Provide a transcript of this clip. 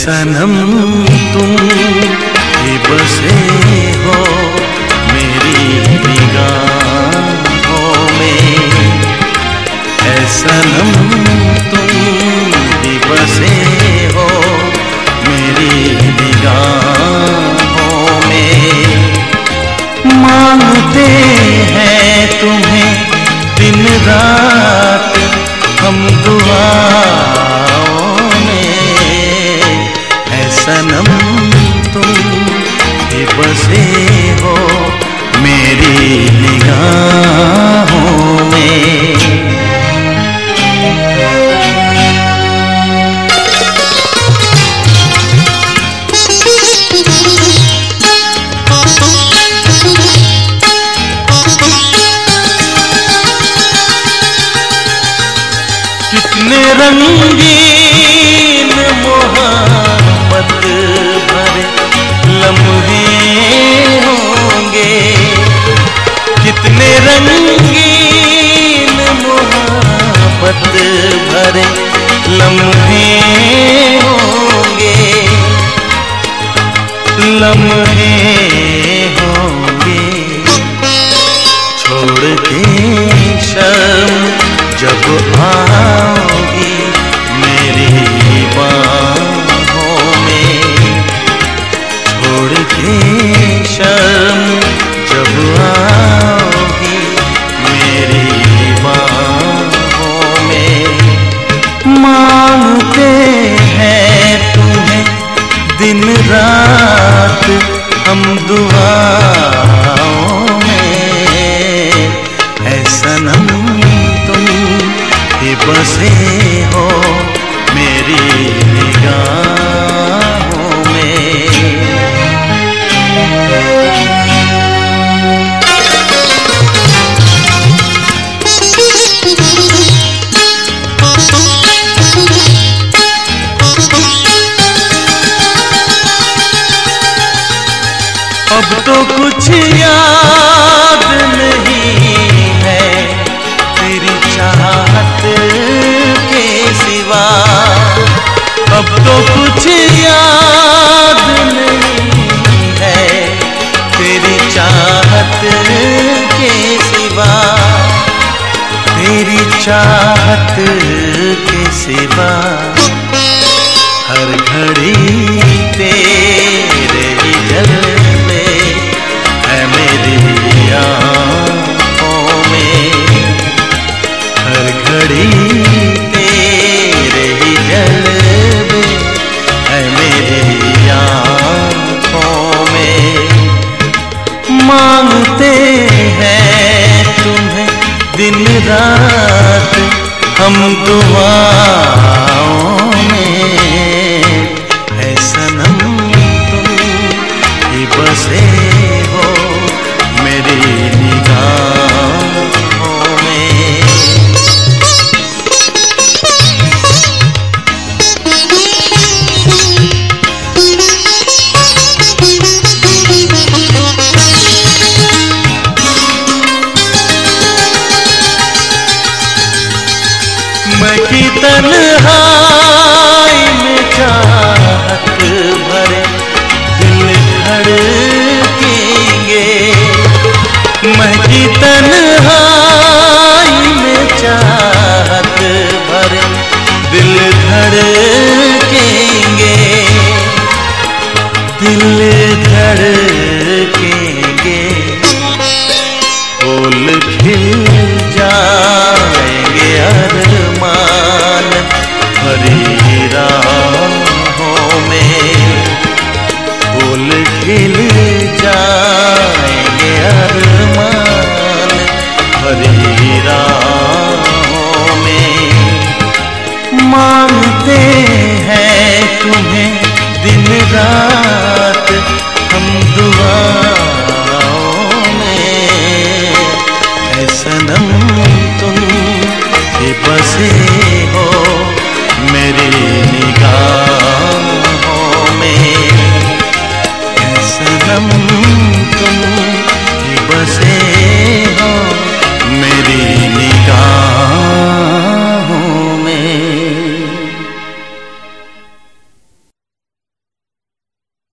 सनम तुम ही बसे। रंगीन मोहब्बत भरे लम्हे होंगे। कितने रंगीन मोहब्बत भरे लम्हे होंगे। लम्हे तो कुछ याद नहीं है। तेरी चाहत के सिवा। अब तो कुछ याद नहीं है। तेरी चाहत के सिवा। तेरी चाहत के सिवा। हर घड़ी तेरी তোমার तन्हाई में चाहत भरे दिल धड़केंगे। महकी तन्हाई में चाहत भरे दिल धड़केंगे। दिल धड़केंगे हरी राहों में मानते हैं तुम्हें दिन रात।